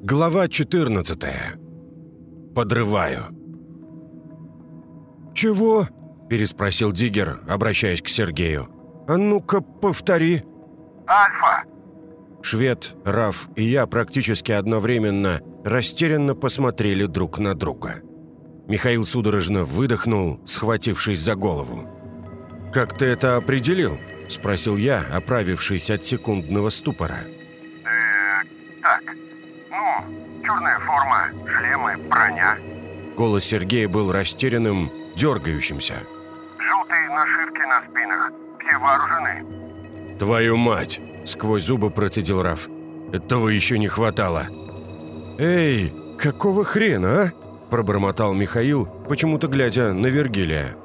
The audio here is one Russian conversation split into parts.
Глава 14. Подрываю. «Чего?» – переспросил Диггер, обращаясь к Сергею. «А ну-ка, повтори». «Альфа!» Швед, Раф и я практически одновременно растерянно посмотрели друг на друга. Михаил судорожно выдохнул, схватившись за голову. «Как ты это определил?» – спросил я, оправившись от секундного ступора. Так, черная форма, шлемы, броня. Голос Сергея был растерянным, дергающимся. Желтые нашивки на спинах. Все вооружены. «Твою мать!» – сквозь зубы процедил Раф. «Этого еще не хватало!» «Эй, какого хрена, а?» – пробормотал Михаил, почему-то глядя на Вергилия.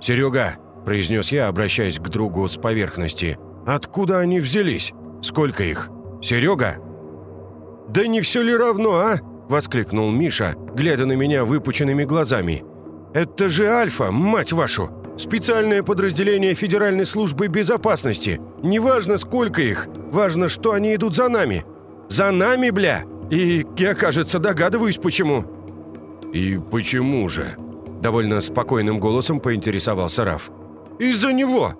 «Серега!» – произнес я, обращаясь к другу с поверхности. «Откуда они взялись? Сколько их? Серега?» «Да не все ли равно, а?» – воскликнул Миша, глядя на меня выпученными глазами. «Это же Альфа, мать вашу! Специальное подразделение Федеральной службы безопасности. Неважно, сколько их, важно, что они идут за нами. За нами, бля! И я, кажется, догадываюсь, почему». «И почему же?» – довольно спокойным голосом поинтересовался Раф. «Из-за него!»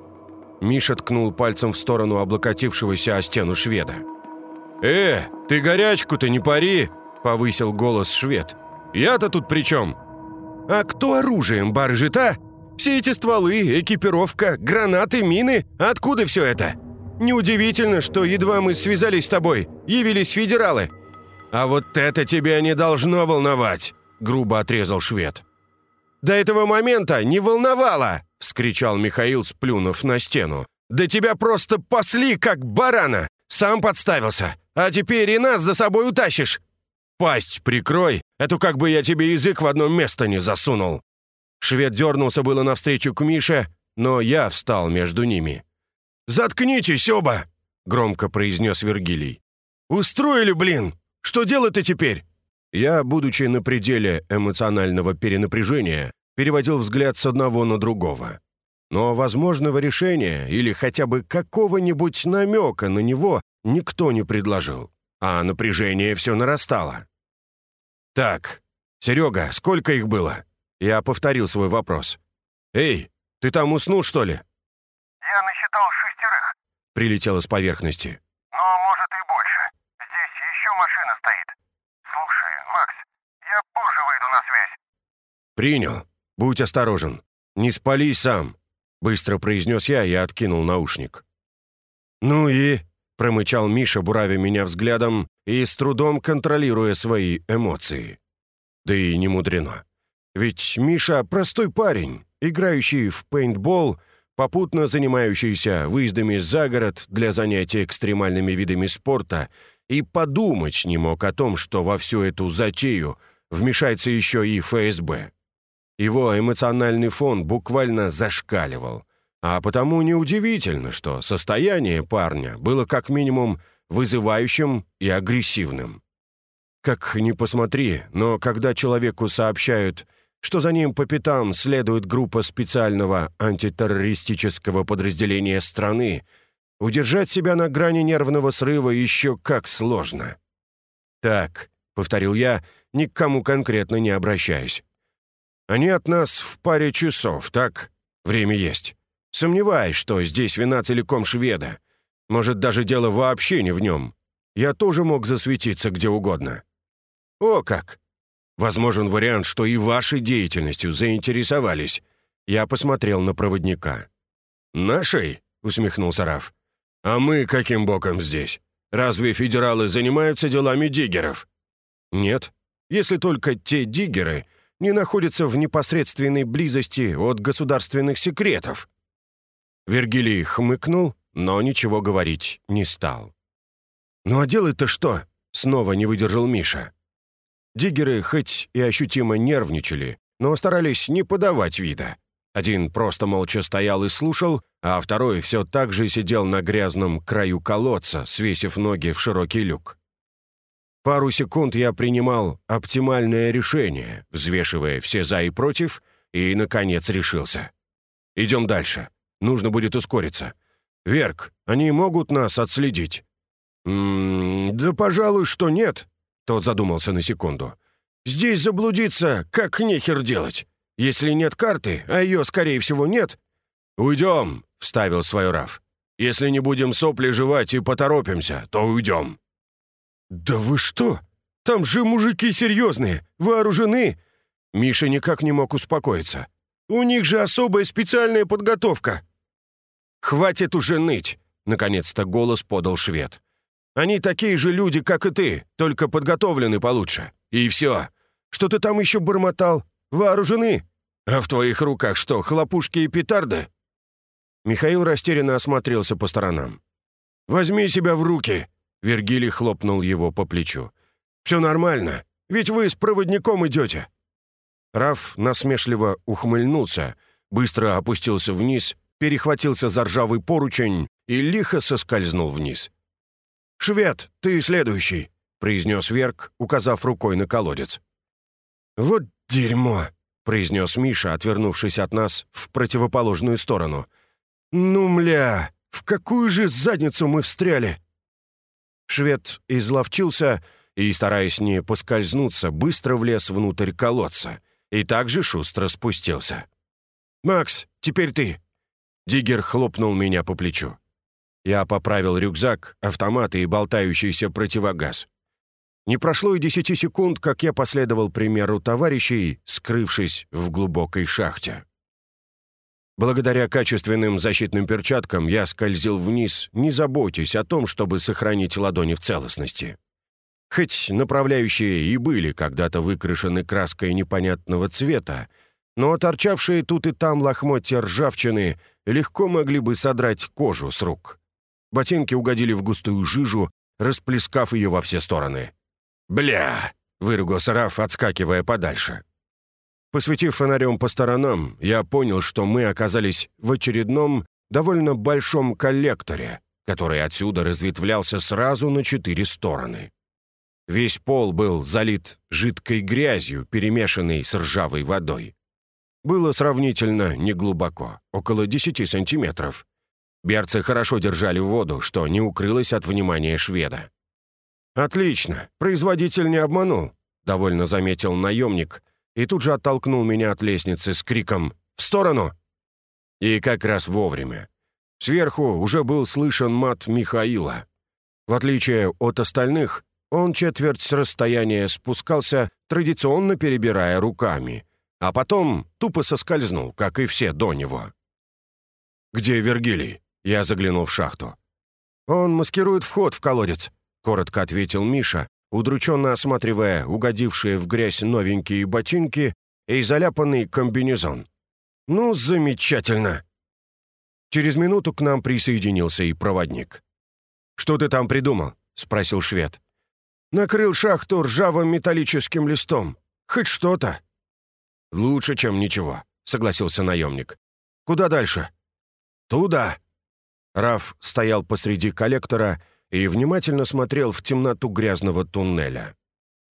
Миша ткнул пальцем в сторону облокотившегося о стену шведа. «Э, ты горячку-то не пари!» – повысил голос швед. «Я-то тут при чем?» «А кто оружием барыжит, а? Все эти стволы, экипировка, гранаты, мины – откуда все это? Неудивительно, что едва мы связались с тобой, явились федералы». «А вот это тебя не должно волновать!» – грубо отрезал швед. «До этого момента не волновало!» – вскричал Михаил, сплюнув на стену. «Да тебя просто пасли, как барана! Сам подставился, а теперь и нас за собой утащишь!» «Пасть прикрой, это как бы я тебе язык в одно место не засунул!» Швед дернулся было навстречу к Мише, но я встал между ними. «Заткнитесь оба!» — громко произнес Вергилий. «Устроили, блин! Что делать-то теперь?» Я, будучи на пределе эмоционального перенапряжения, переводил взгляд с одного на другого. Но возможного решения или хотя бы какого-нибудь намека на него никто не предложил, а напряжение все нарастало. «Так, Серега, сколько их было?» Я повторил свой вопрос. «Эй, ты там уснул, что ли?» Я насчитал шестерых, Прилетело с поверхности. но может и больше. Здесь еще машина стоит. Слушай, Макс, я позже выйду на связь. «Принял. Будь осторожен. Не спались сам», — быстро произнес я и откинул наушник. «Ну и?» — промычал Миша, буравя меня взглядом и с трудом контролируя свои эмоции. Да и не мудрено. Ведь Миша простой парень, играющий в пейнтбол, попутно занимающийся выездами за город для занятия экстремальными видами спорта, и подумать не мог о том, что во всю эту затею вмешается еще и ФСБ. Его эмоциональный фон буквально зашкаливал, а потому неудивительно, что состояние парня было как минимум вызывающим и агрессивным. Как ни посмотри, но когда человеку сообщают, что за ним по пятам следует группа специального антитеррористического подразделения страны, удержать себя на грани нервного срыва еще как сложно. «Так», — повторил я, ни к кому конкретно не обращаясь. «Они от нас в паре часов, так? Время есть. Сомневаюсь, что здесь вина целиком шведа. Может, даже дело вообще не в нем. Я тоже мог засветиться где угодно». «О как! Возможен вариант, что и вашей деятельностью заинтересовались». Я посмотрел на проводника. «Нашей?» — усмехнулся Раф. «А мы каким боком здесь? Разве федералы занимаются делами диггеров?» «Нет, если только те диггеры не находятся в непосредственной близости от государственных секретов». Вергилий хмыкнул, но ничего говорить не стал. «Ну а делать-то что?» — снова не выдержал Миша. Диггеры хоть и ощутимо нервничали, но старались не подавать вида. Один просто молча стоял и слушал, а второй все так же сидел на грязном краю колодца, свесив ноги в широкий люк. Пару секунд я принимал оптимальное решение, взвешивая все «за» и «против», и, наконец, решился. «Идем дальше. Нужно будет ускориться. Верк, они могут нас отследить?» «М -м, «Да, пожалуй, что нет. Тот задумался на секунду. «Здесь заблудиться, как нехер делать. Если нет карты, а ее, скорее всего, нет...» «Уйдем», — вставил свой Раф. «Если не будем сопли жевать и поторопимся, то уйдем». «Да вы что? Там же мужики серьезные, вооружены!» Миша никак не мог успокоиться. «У них же особая специальная подготовка!» «Хватит уже ныть!» — наконец-то голос подал швед. «Они такие же люди, как и ты, только подготовлены получше. И все. Что ты там еще бормотал? Вооружены? А в твоих руках что, хлопушки и петарды?» Михаил растерянно осмотрелся по сторонам. «Возьми себя в руки!» — Вергилий хлопнул его по плечу. «Все нормально, ведь вы с проводником идете!» Раф насмешливо ухмыльнулся, быстро опустился вниз перехватился за ржавый поручень и лихо соскользнул вниз. «Швед, ты следующий», — произнес Верк, указав рукой на колодец. «Вот дерьмо», — произнес Миша, отвернувшись от нас в противоположную сторону. «Ну, мля, в какую же задницу мы встряли?» Швед изловчился и, стараясь не поскользнуться, быстро влез внутрь колодца и также шустро спустился. «Макс, теперь ты. Диггер хлопнул меня по плечу. Я поправил рюкзак, автоматы и болтающийся противогаз. Не прошло и десяти секунд, как я последовал примеру товарищей, скрывшись в глубокой шахте. Благодаря качественным защитным перчаткам я скользил вниз, не заботясь о том, чтобы сохранить ладони в целостности. Хоть направляющие и были когда-то выкрашены краской непонятного цвета, но торчавшие тут и там лохмотья ржавчины легко могли бы содрать кожу с рук. Ботинки угодили в густую жижу, расплескав ее во все стороны. «Бля!» — выругался Раф, отскакивая подальше. Посветив фонарем по сторонам, я понял, что мы оказались в очередном, довольно большом коллекторе, который отсюда разветвлялся сразу на четыре стороны. Весь пол был залит жидкой грязью, перемешанной с ржавой водой было сравнительно неглубоко, около 10 сантиметров. Берцы хорошо держали воду, что не укрылось от внимания шведа. «Отлично, производитель не обманул», — довольно заметил наемник, и тут же оттолкнул меня от лестницы с криком «В сторону!» И как раз вовремя. Сверху уже был слышен мат Михаила. В отличие от остальных, он четверть с расстояния спускался, традиционно перебирая руками — а потом тупо соскользнул, как и все до него. «Где Вергилий?» Я заглянул в шахту. «Он маскирует вход в колодец», — коротко ответил Миша, удрученно осматривая угодившие в грязь новенькие ботинки и заляпанный комбинезон. «Ну, замечательно!» Через минуту к нам присоединился и проводник. «Что ты там придумал?» — спросил швед. «Накрыл шахту ржавым металлическим листом. Хоть что-то». «Лучше, чем ничего», — согласился наемник. «Куда дальше?» «Туда». Раф стоял посреди коллектора и внимательно смотрел в темноту грязного туннеля.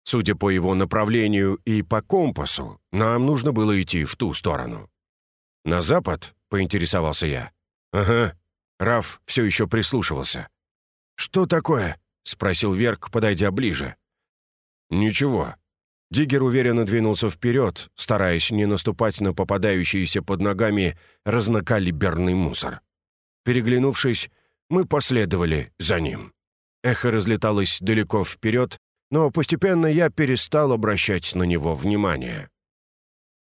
Судя по его направлению и по компасу, нам нужно было идти в ту сторону. «На запад?» — поинтересовался я. «Ага». Раф все еще прислушивался. «Что такое?» — спросил Верк, подойдя ближе. «Ничего. Диггер уверенно двинулся вперед, стараясь не наступать на попадающийся под ногами разнокалиберный мусор. Переглянувшись, мы последовали за ним. Эхо разлеталось далеко вперед, но постепенно я перестал обращать на него внимание.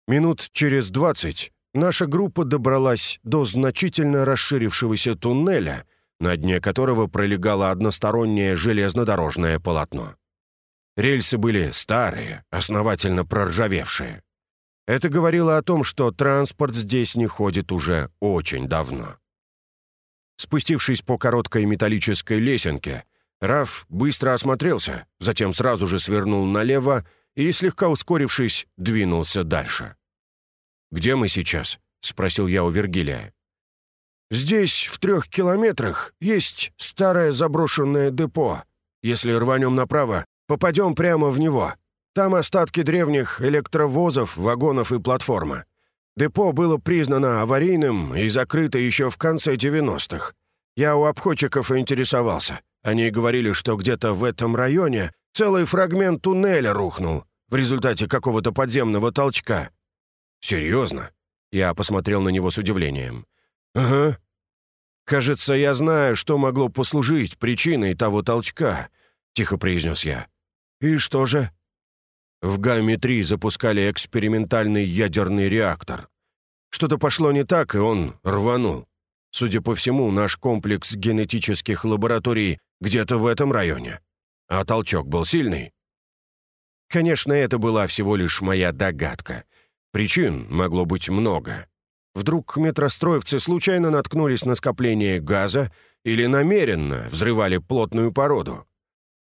Минут через двадцать наша группа добралась до значительно расширившегося туннеля, на дне которого пролегало одностороннее железнодорожное полотно. Рельсы были старые, основательно проржавевшие. Это говорило о том, что транспорт здесь не ходит уже очень давно. Спустившись по короткой металлической лесенке, Раф быстро осмотрелся, затем сразу же свернул налево и, слегка ускорившись, двинулся дальше. «Где мы сейчас?» — спросил я у Вергилия. «Здесь, в трех километрах, есть старое заброшенное депо. Если рванем направо, Попадем прямо в него. Там остатки древних электровозов, вагонов и платформа. Депо было признано аварийным и закрыто еще в конце 90-х. Я у обходчиков интересовался. Они говорили, что где-то в этом районе Целый фрагмент туннеля рухнул в результате какого-то подземного толчка». «Серьезно?» Я посмотрел на него с удивлением. «Ага. Кажется, я знаю, что могло послужить причиной того толчка», — тихо произнес я. «И что же?» В Гамме-3 запускали экспериментальный ядерный реактор. Что-то пошло не так, и он рванул. Судя по всему, наш комплекс генетических лабораторий где-то в этом районе. А толчок был сильный. Конечно, это была всего лишь моя догадка. Причин могло быть много. Вдруг метростроевцы случайно наткнулись на скопление газа или намеренно взрывали плотную породу.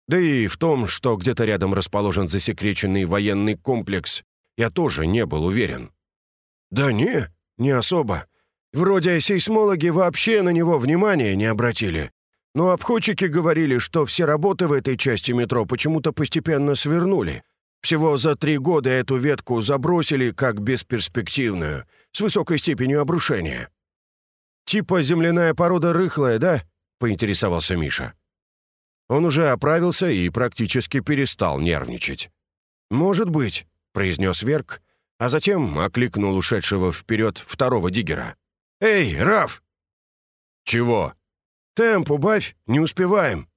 Да и в том, что где-то рядом расположен засекреченный военный комплекс, я тоже не был уверен. «Да не, не особо. Вроде сейсмологи вообще на него внимания не обратили. Но обходчики говорили, что все работы в этой части метро почему-то постепенно свернули. Всего за три года эту ветку забросили как бесперспективную, с высокой степенью обрушения. «Типа земляная порода рыхлая, да?» — поинтересовался Миша. Он уже оправился и практически перестал нервничать. «Может быть», — произнес Верк, а затем окликнул ушедшего вперед второго диггера. «Эй, Раф!» «Чего?» «Темп убавь, не успеваем».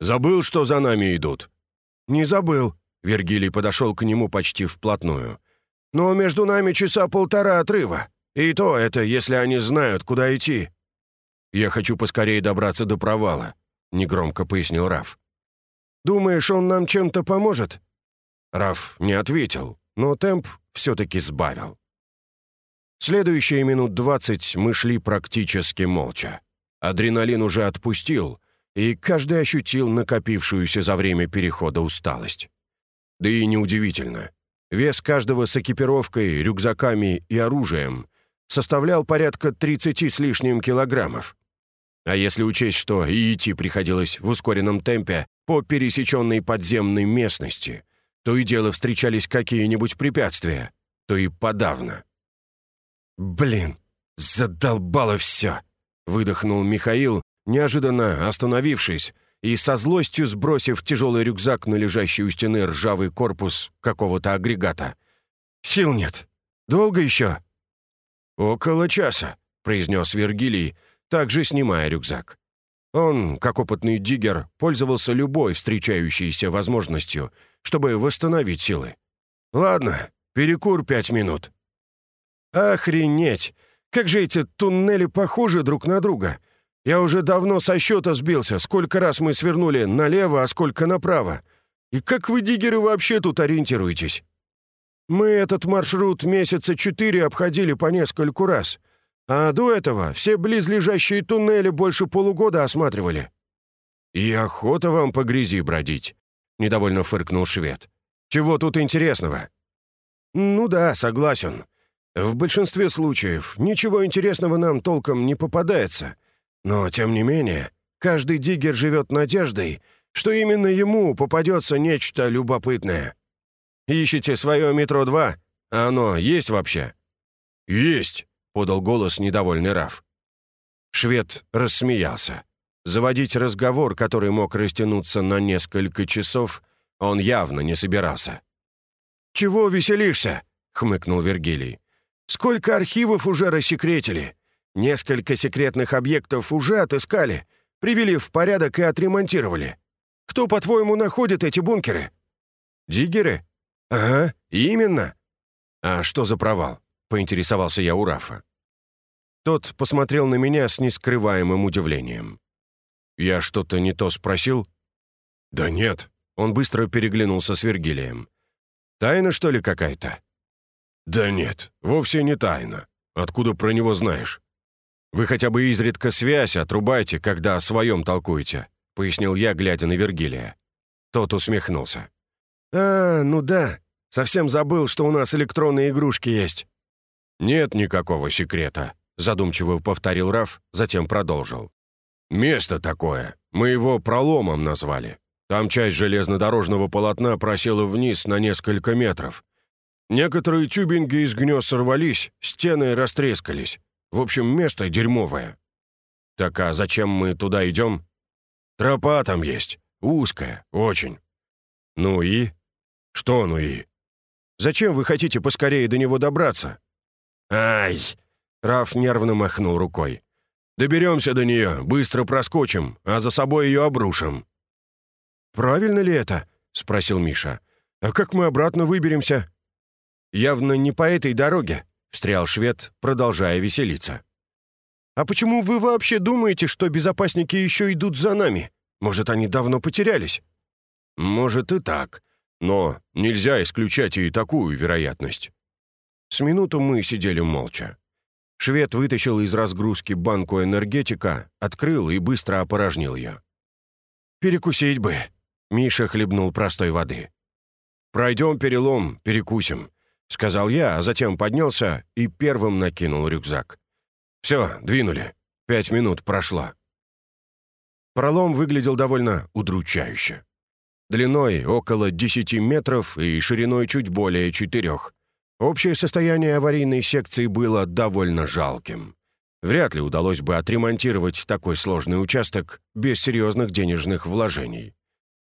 «Забыл, что за нами идут?» «Не забыл», — Вергилий подошел к нему почти вплотную. «Но между нами часа полтора отрыва, и то это, если они знают, куда идти». «Я хочу поскорее добраться до провала», — негромко пояснил Раф. «Думаешь, он нам чем-то поможет?» Раф не ответил, но темп все-таки сбавил. Следующие минут двадцать мы шли практически молча. Адреналин уже отпустил, и каждый ощутил накопившуюся за время перехода усталость. Да и неудивительно. Вес каждого с экипировкой, рюкзаками и оружием составлял порядка 30 с лишним килограммов. А если учесть, что и идти приходилось в ускоренном темпе по пересеченной подземной местности, то и дело встречались какие-нибудь препятствия, то и подавно. «Блин, задолбало все!» — выдохнул Михаил, неожиданно остановившись и со злостью сбросив тяжелый рюкзак на лежащий у стены ржавый корпус какого-то агрегата. «Сил нет. Долго еще?» «Около часа», — произнес Вергилий, также снимая рюкзак. Он, как опытный диггер, пользовался любой встречающейся возможностью, чтобы восстановить силы. «Ладно, перекур пять минут». «Охренеть! Как же эти туннели похожи друг на друга! Я уже давно со счета сбился, сколько раз мы свернули налево, а сколько направо. И как вы, диггеры, вообще тут ориентируетесь?» «Мы этот маршрут месяца четыре обходили по нескольку раз. А до этого все близлежащие туннели больше полугода осматривали». «И охота вам по грязи бродить», — недовольно фыркнул швед. «Чего тут интересного?» «Ну да, согласен. В большинстве случаев ничего интересного нам толком не попадается. Но, тем не менее, каждый диггер живет надеждой, что именно ему попадется нечто любопытное. Ищите свое метро-2, а оно есть вообще?» «Есть», подал голос недовольный Раф. Швед рассмеялся. Заводить разговор, который мог растянуться на несколько часов, он явно не собирался. «Чего веселишься?» — хмыкнул Вергилий. «Сколько архивов уже рассекретили? Несколько секретных объектов уже отыскали, привели в порядок и отремонтировали. Кто, по-твоему, находит эти бункеры?» «Диггеры?» «Ага, именно». «А что за провал?» — поинтересовался я у Рафа. Тот посмотрел на меня с нескрываемым удивлением. «Я что-то не то спросил?» «Да нет». Он быстро переглянулся с Вергилием. «Тайна, что ли, какая-то?» «Да нет, вовсе не тайна. Откуда про него знаешь?» «Вы хотя бы изредка связь отрубайте, когда о своем толкуете», — пояснил я, глядя на Вергилия. Тот усмехнулся. «А, ну да. Совсем забыл, что у нас электронные игрушки есть». «Нет никакого секрета», задумчиво повторил Раф, затем продолжил. «Место такое. Мы его проломом назвали. Там часть железнодорожного полотна просела вниз на несколько метров. Некоторые тюбинги из гнезд сорвались, стены растрескались. В общем, место дерьмовое». «Так а зачем мы туда идем?» «Тропа там есть. Узкая, очень. «Ну и?» «Что ну и?» «Зачем вы хотите поскорее до него добраться?» «Ай!» — Раф нервно махнул рукой. «Доберемся до нее, быстро проскочим, а за собой ее обрушим». «Правильно ли это?» — спросил Миша. «А как мы обратно выберемся?» «Явно не по этой дороге», — встрял швед, продолжая веселиться. «А почему вы вообще думаете, что безопасники еще идут за нами? Может, они давно потерялись?» «Может и так. Но нельзя исключать и такую вероятность». С минуту мы сидели молча. Швед вытащил из разгрузки банку энергетика, открыл и быстро опорожнил ее. «Перекусить бы!» — Миша хлебнул простой воды. «Пройдем перелом, перекусим», — сказал я, а затем поднялся и первым накинул рюкзак. «Все, двинули. Пять минут прошло». Пролом выглядел довольно удручающе длиной около 10 метров и шириной чуть более четырех. Общее состояние аварийной секции было довольно жалким. Вряд ли удалось бы отремонтировать такой сложный участок без серьезных денежных вложений.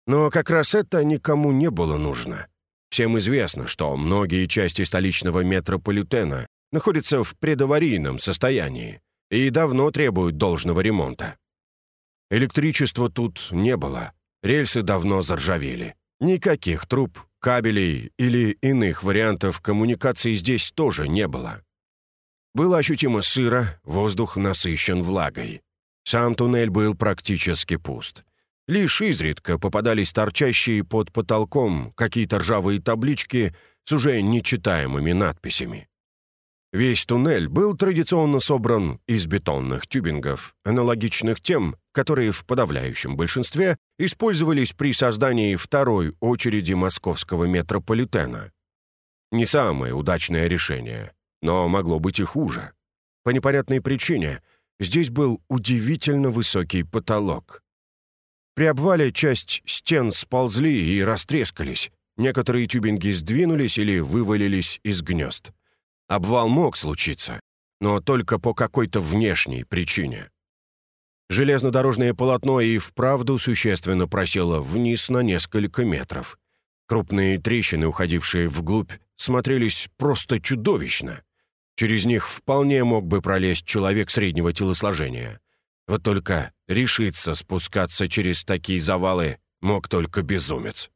Но как раз это никому не было нужно. Всем известно, что многие части столичного метрополитена находятся в предаварийном состоянии и давно требуют должного ремонта. Электричества тут не было, Рельсы давно заржавели. Никаких труб, кабелей или иных вариантов коммуникации здесь тоже не было. Было ощутимо сыро, воздух насыщен влагой. Сам туннель был практически пуст. Лишь изредка попадались торчащие под потолком какие-то ржавые таблички с уже нечитаемыми надписями. Весь туннель был традиционно собран из бетонных тюбингов, аналогичных тем, которые в подавляющем большинстве использовались при создании второй очереди московского метрополитена. Не самое удачное решение, но могло быть и хуже. По непонятной причине здесь был удивительно высокий потолок. При обвале часть стен сползли и растрескались, некоторые тюбинги сдвинулись или вывалились из гнезд. Обвал мог случиться, но только по какой-то внешней причине. Железнодорожное полотно и вправду существенно просело вниз на несколько метров. Крупные трещины, уходившие вглубь, смотрелись просто чудовищно. Через них вполне мог бы пролезть человек среднего телосложения. Вот только решиться спускаться через такие завалы мог только безумец.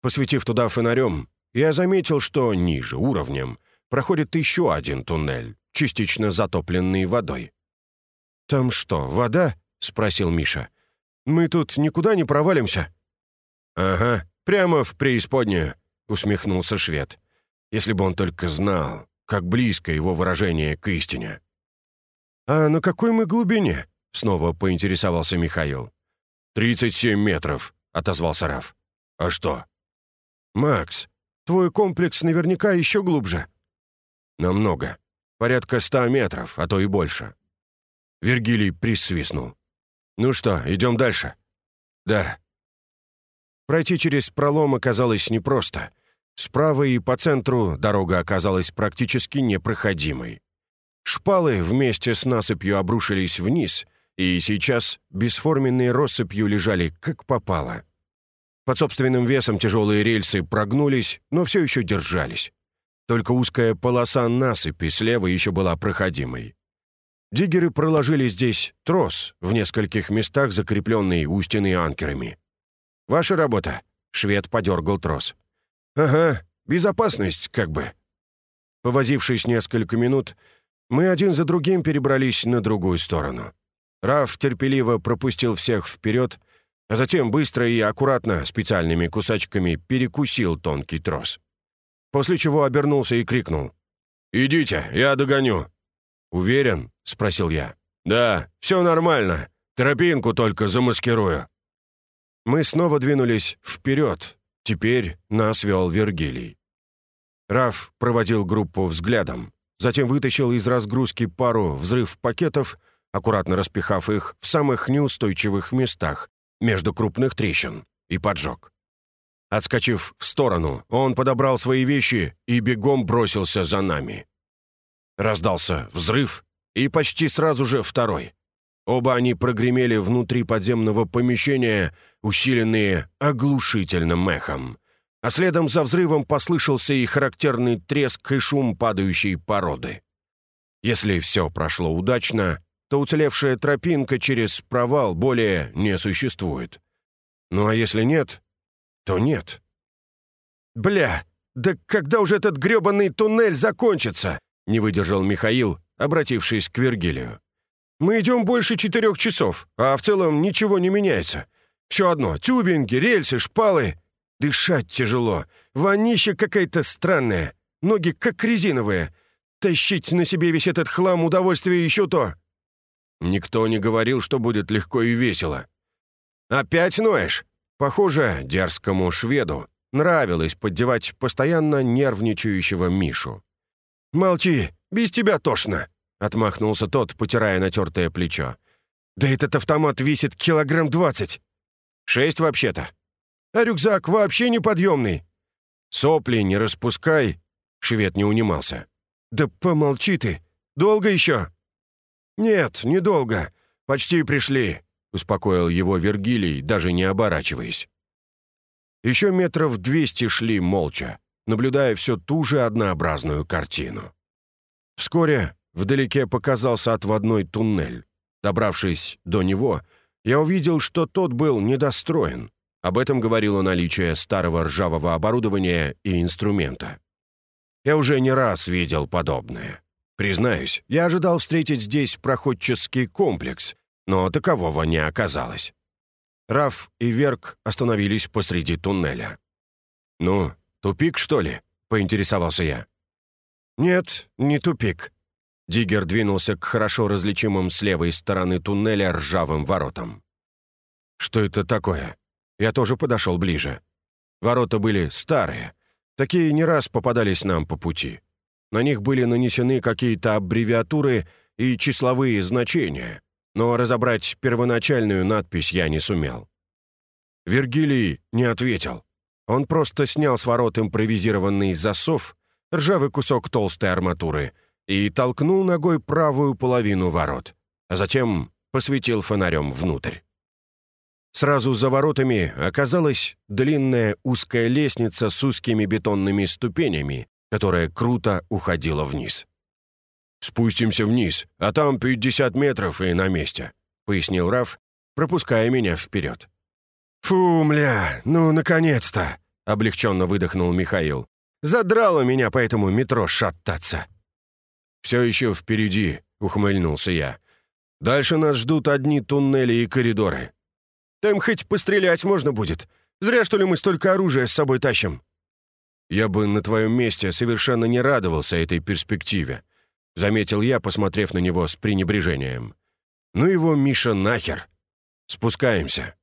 Посветив туда фонарем, я заметил, что ниже уровнем проходит еще один туннель, частично затопленный водой. «Там что, вода?» — спросил Миша. «Мы тут никуда не провалимся?» «Ага, прямо в преисподнюю», — усмехнулся швед. «Если бы он только знал, как близко его выражение к истине». «А на какой мы глубине?» — снова поинтересовался Михаил. «Тридцать семь метров», — отозвался Раф. «А что?» «Макс, твой комплекс наверняка еще глубже». «Намного. Порядка ста метров, а то и больше». Вергилий присвистнул. «Ну что, идем дальше?» «Да». Пройти через пролом оказалось непросто. Справа и по центру дорога оказалась практически непроходимой. Шпалы вместе с насыпью обрушились вниз, и сейчас бесформенные россыпью лежали как попало. Под собственным весом тяжелые рельсы прогнулись, но все еще держались. Только узкая полоса насыпи слева еще была проходимой. Диггеры проложили здесь трос, в нескольких местах закрепленный у стены анкерами. «Ваша работа», — швед подергал трос. «Ага, безопасность как бы». Повозившись несколько минут, мы один за другим перебрались на другую сторону. Раф терпеливо пропустил всех вперед, а затем быстро и аккуратно специальными кусачками перекусил тонкий трос после чего обернулся и крикнул. «Идите, я догоню». «Уверен?» — спросил я. «Да, все нормально. Тропинку только замаскирую». Мы снова двинулись вперед. Теперь нас вел Вергилий. Раф проводил группу взглядом, затем вытащил из разгрузки пару взрыв-пакетов, аккуратно распихав их в самых неустойчивых местах между крупных трещин, и поджег. Отскочив в сторону, он подобрал свои вещи и бегом бросился за нами. Раздался взрыв, и почти сразу же второй. Оба они прогремели внутри подземного помещения, усиленные оглушительным эхом. А следом за взрывом послышался и характерный треск и шум падающей породы. Если все прошло удачно, то уцелевшая тропинка через провал более не существует. Ну а если нет, то нет. «Бля, да когда уже этот грёбаный туннель закончится?» — не выдержал Михаил, обратившись к Вергилию. «Мы идем больше четырех часов, а в целом ничего не меняется. Все одно — тюбинги, рельсы, шпалы. Дышать тяжело, вонища какая-то странная, ноги как резиновые. Тащить на себе весь этот хлам удовольствие еще то». Никто не говорил, что будет легко и весело. «Опять ноешь?» Похоже, дерзкому шведу нравилось поддевать постоянно нервничающего Мишу. «Молчи, без тебя тошно!» — отмахнулся тот, потирая натертое плечо. «Да этот автомат весит килограмм двадцать!» «Шесть вообще-то!» «А рюкзак вообще неподъемный!» «Сопли не распускай!» — швед не унимался. «Да помолчи ты! Долго еще?» «Нет, недолго. Почти пришли», — успокоил его Вергилий, даже не оборачиваясь. Еще метров двести шли молча, наблюдая все ту же однообразную картину. Вскоре вдалеке показался отводной туннель. Добравшись до него, я увидел, что тот был недостроен. Об этом говорило наличие старого ржавого оборудования и инструмента. Я уже не раз видел подобное. Признаюсь, я ожидал встретить здесь проходческий комплекс, но такового не оказалось. Раф и Верк остановились посреди туннеля. «Ну, тупик, что ли?» — поинтересовался я. «Нет, не тупик». Диггер двинулся к хорошо различимым с левой стороны туннеля ржавым воротам. «Что это такое?» Я тоже подошел ближе. Ворота были старые. Такие не раз попадались нам по пути. На них были нанесены какие-то аббревиатуры и числовые значения но разобрать первоначальную надпись я не сумел. Вергилий не ответил. Он просто снял с ворот импровизированный засов, ржавый кусок толстой арматуры, и толкнул ногой правую половину ворот, а затем посветил фонарем внутрь. Сразу за воротами оказалась длинная узкая лестница с узкими бетонными ступенями, которая круто уходила вниз. «Спустимся вниз, а там 50 метров и на месте», — пояснил Раф, пропуская меня вперед. «Фу, мля, ну, наконец-то!» — облегченно выдохнул Михаил. «Задрало меня по этому метро шататься!» «Все еще впереди», — ухмыльнулся я. «Дальше нас ждут одни туннели и коридоры. Там хоть пострелять можно будет. Зря, что ли, мы столько оружия с собой тащим». «Я бы на твоем месте совершенно не радовался этой перспективе», — заметил я, посмотрев на него с пренебрежением. «Ну его, Миша, нахер! Спускаемся!»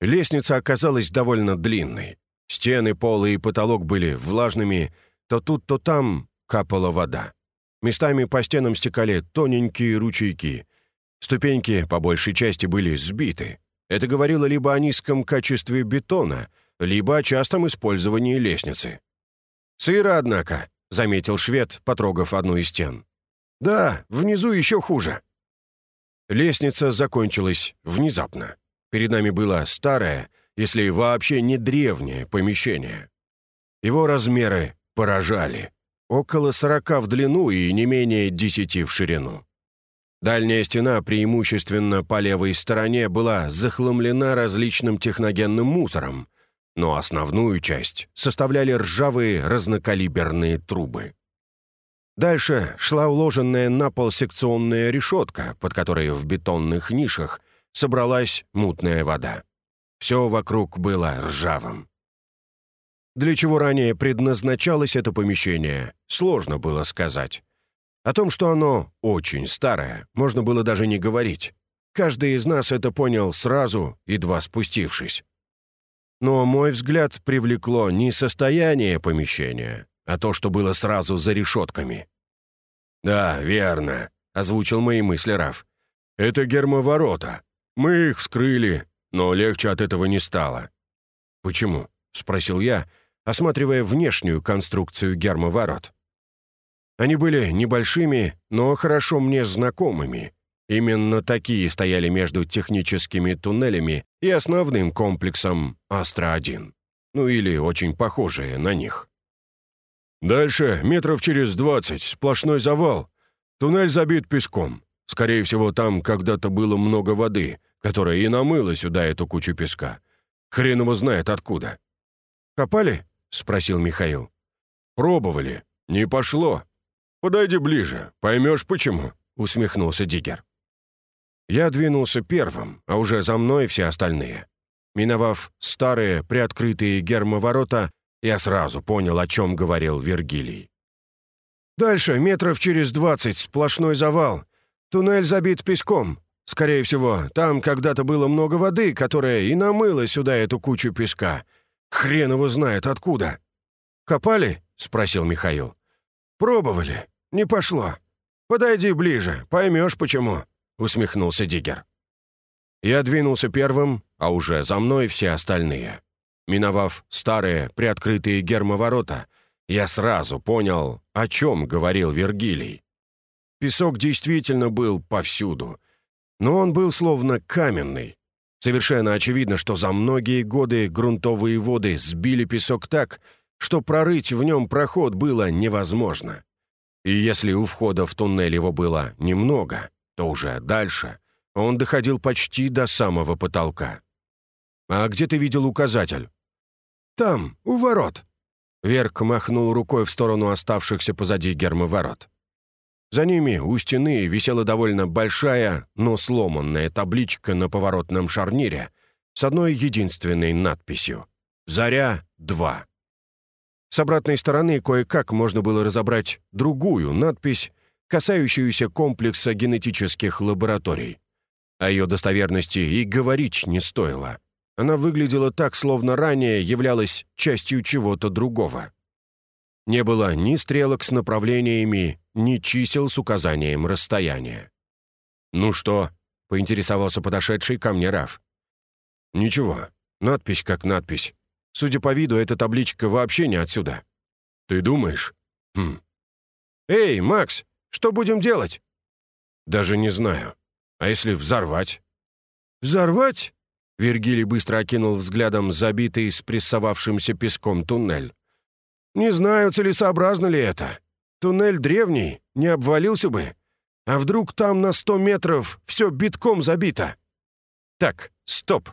Лестница оказалась довольно длинной. Стены, полы и потолок были влажными, то тут, то там капала вода. Местами по стенам стекали тоненькие ручейки. Ступеньки, по большей части, были сбиты. Это говорило либо о низком качестве бетона, либо о частом использовании лестницы. «Сыро, однако», — заметил швед, потрогав одну из стен. «Да, внизу еще хуже». Лестница закончилась внезапно. Перед нами было старое, если вообще не древнее, помещение. Его размеры поражали. Около сорока в длину и не менее десяти в ширину. Дальняя стена, преимущественно по левой стороне, была захламлена различным техногенным мусором, но основную часть составляли ржавые разнокалиберные трубы. Дальше шла уложенная на пол секционная решетка, под которой в бетонных нишах собралась мутная вода. Все вокруг было ржавым. Для чего ранее предназначалось это помещение, сложно было сказать. О том, что оно очень старое, можно было даже не говорить. Каждый из нас это понял сразу, едва спустившись. Но мой взгляд привлекло не состояние помещения, а то, что было сразу за решетками. «Да, верно», — озвучил мои мысли Раф. «Это гермоворота. Мы их вскрыли, но легче от этого не стало». «Почему?» — спросил я, осматривая внешнюю конструкцию гермоворот. Они были небольшими, но хорошо мне знакомыми. Именно такие стояли между техническими туннелями и основным комплексом «Астра-1». Ну или очень похожие на них. «Дальше, метров через двадцать, сплошной завал. Туннель забит песком. Скорее всего, там когда-то было много воды, которая и намыла сюда эту кучу песка. Хрен его знает откуда». «Копали?» — спросил Михаил. «Пробовали. Не пошло. Подойди ближе, поймешь почему», — усмехнулся Диггер. Я двинулся первым, а уже за мной все остальные. Миновав старые приоткрытые гермоворота, я сразу понял, о чем говорил Вергилий. «Дальше, метров через двадцать, сплошной завал. Туннель забит песком. Скорее всего, там когда-то было много воды, которая и намыла сюда эту кучу песка. Хрен его знает откуда». «Копали?» — спросил Михаил. «Пробовали. Не пошло. Подойди ближе, поймешь, почему» усмехнулся Диггер. Я двинулся первым, а уже за мной все остальные. Миновав старые приоткрытые гермоворота, я сразу понял, о чем говорил Вергилий. Песок действительно был повсюду, но он был словно каменный. Совершенно очевидно, что за многие годы грунтовые воды сбили песок так, что прорыть в нем проход было невозможно. И если у входа в туннель его было немного, то уже дальше он доходил почти до самого потолка. «А где ты видел указатель?» «Там, у ворот». Верк махнул рукой в сторону оставшихся позади гермы ворот. За ними у стены висела довольно большая, но сломанная табличка на поворотном шарнире с одной единственной надписью «Заря-2». С обратной стороны кое-как можно было разобрать другую надпись касающуюся комплекса генетических лабораторий. О ее достоверности и говорить не стоило. Она выглядела так, словно ранее являлась частью чего-то другого. Не было ни стрелок с направлениями, ни чисел с указанием расстояния. «Ну что?» — поинтересовался подошедший ко мне Раф. «Ничего, надпись как надпись. Судя по виду, эта табличка вообще не отсюда». «Ты думаешь?» «Хм». «Эй, Макс, что будем делать?» «Даже не знаю. А если взорвать?» «Взорвать?» Вергилий быстро окинул взглядом забитый спрессовавшимся песком туннель. «Не знаю, целесообразно ли это. Туннель древний, не обвалился бы. А вдруг там на сто метров все битком забито?» «Так, стоп!»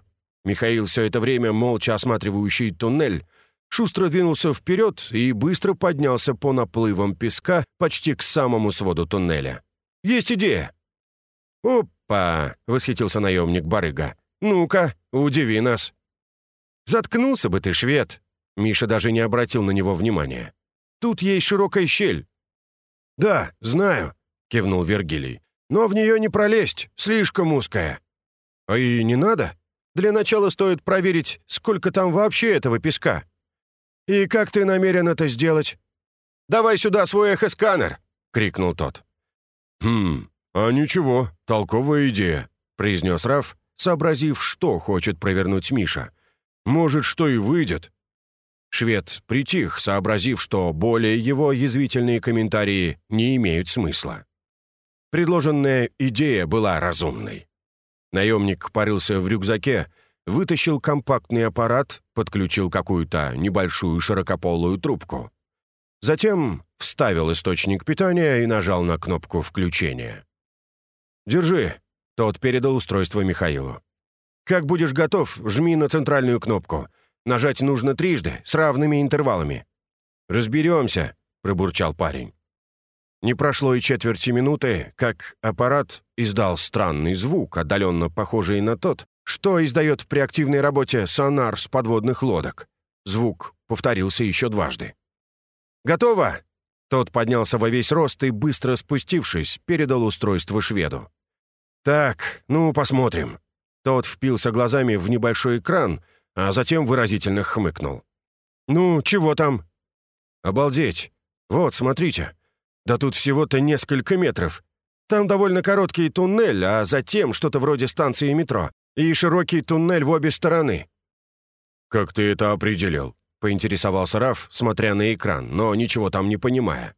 Михаил все это время, молча осматривающий туннель, шустро двинулся вперед и быстро поднялся по наплывам песка почти к самому своду туннеля. «Есть идея!» «Опа!» — восхитился наемник барыга. «Ну-ка, удиви нас!» «Заткнулся бы ты, швед!» Миша даже не обратил на него внимания. «Тут есть широкая щель». «Да, знаю», — кивнул Вергилий. «Но в нее не пролезть, слишком узкая». «А и не надо. Для начала стоит проверить, сколько там вообще этого песка». «И как ты намерен это сделать?» «Давай сюда свой эхосканер!» — крикнул тот. «Хм, а ничего, толковая идея», — произнес Раф, сообразив, что хочет провернуть Миша. «Может, что и выйдет». Швед притих, сообразив, что более его язвительные комментарии не имеют смысла. Предложенная идея была разумной. Наемник парился в рюкзаке, вытащил компактный аппарат, подключил какую-то небольшую широкополую трубку. Затем вставил источник питания и нажал на кнопку включения. «Держи», — тот передал устройство Михаилу. «Как будешь готов, жми на центральную кнопку. Нажать нужно трижды, с равными интервалами». «Разберемся», — пробурчал парень. Не прошло и четверти минуты, как аппарат издал странный звук, отдаленно похожий на тот, что издает при активной работе сонар с подводных лодок. Звук повторился еще дважды. «Готово!» Тот поднялся во весь рост и, быстро спустившись, передал устройство шведу. «Так, ну, посмотрим». Тот впился глазами в небольшой экран, а затем выразительно хмыкнул. «Ну, чего там?» «Обалдеть! Вот, смотрите. Да тут всего-то несколько метров. Там довольно короткий туннель, а затем что-то вроде станции метро и широкий туннель в обе стороны». «Как ты это определил?» — поинтересовался Раф, смотря на экран, но ничего там не понимая.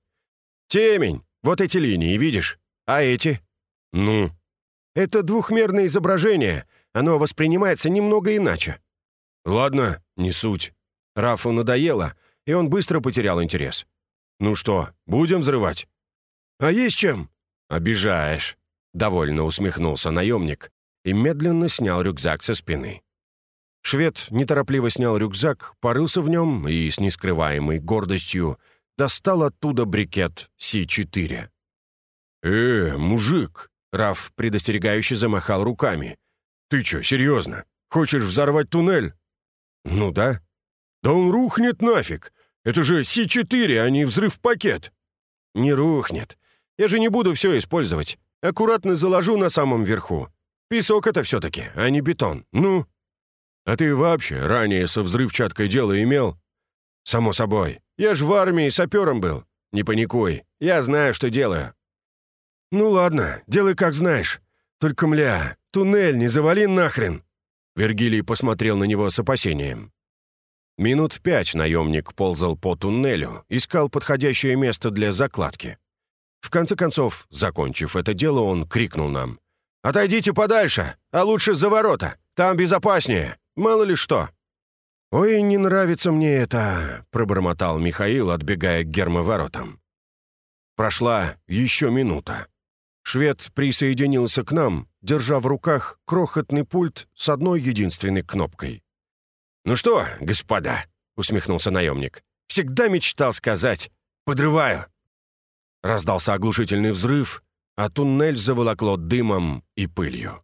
«Темень! Вот эти линии, видишь? А эти?» «Ну?» Это двухмерное изображение. Оно воспринимается немного иначе». «Ладно, не суть». Рафу надоело, и он быстро потерял интерес. «Ну что, будем взрывать?» «А есть чем?» «Обижаешь», — довольно усмехнулся наемник и медленно снял рюкзак со спины. Швед неторопливо снял рюкзак, порылся в нем и с нескрываемой гордостью достал оттуда брикет Си-4. «Э, мужик!» — Раф предостерегающе замахал руками. «Ты чё, серьезно? Хочешь взорвать туннель?» «Ну да». «Да он рухнет нафиг! Это же Си-4, а не взрыв-пакет!» «Не рухнет. Я же не буду все использовать. Аккуратно заложу на самом верху. Песок это все-таки, а не бетон. Ну?» «А ты вообще ранее со взрывчаткой дело имел?» «Само собой. Я ж в армии сапером был. Не паникуй. Я знаю, что делаю». «Ну ладно, делай как знаешь. Только, мля, туннель не завали нахрен!» Вергилий посмотрел на него с опасением. Минут пять наемник ползал по туннелю, искал подходящее место для закладки. В конце концов, закончив это дело, он крикнул нам. «Отойдите подальше, а лучше за ворота. Там безопаснее. Мало ли что». «Ой, не нравится мне это», — пробормотал Михаил, отбегая к гермоворотам. Прошла еще минута. Швед присоединился к нам, держа в руках крохотный пульт с одной единственной кнопкой. «Ну что, господа», — усмехнулся наемник, — «всегда мечтал сказать. Подрываю». Раздался оглушительный взрыв, а туннель заволокло дымом и пылью.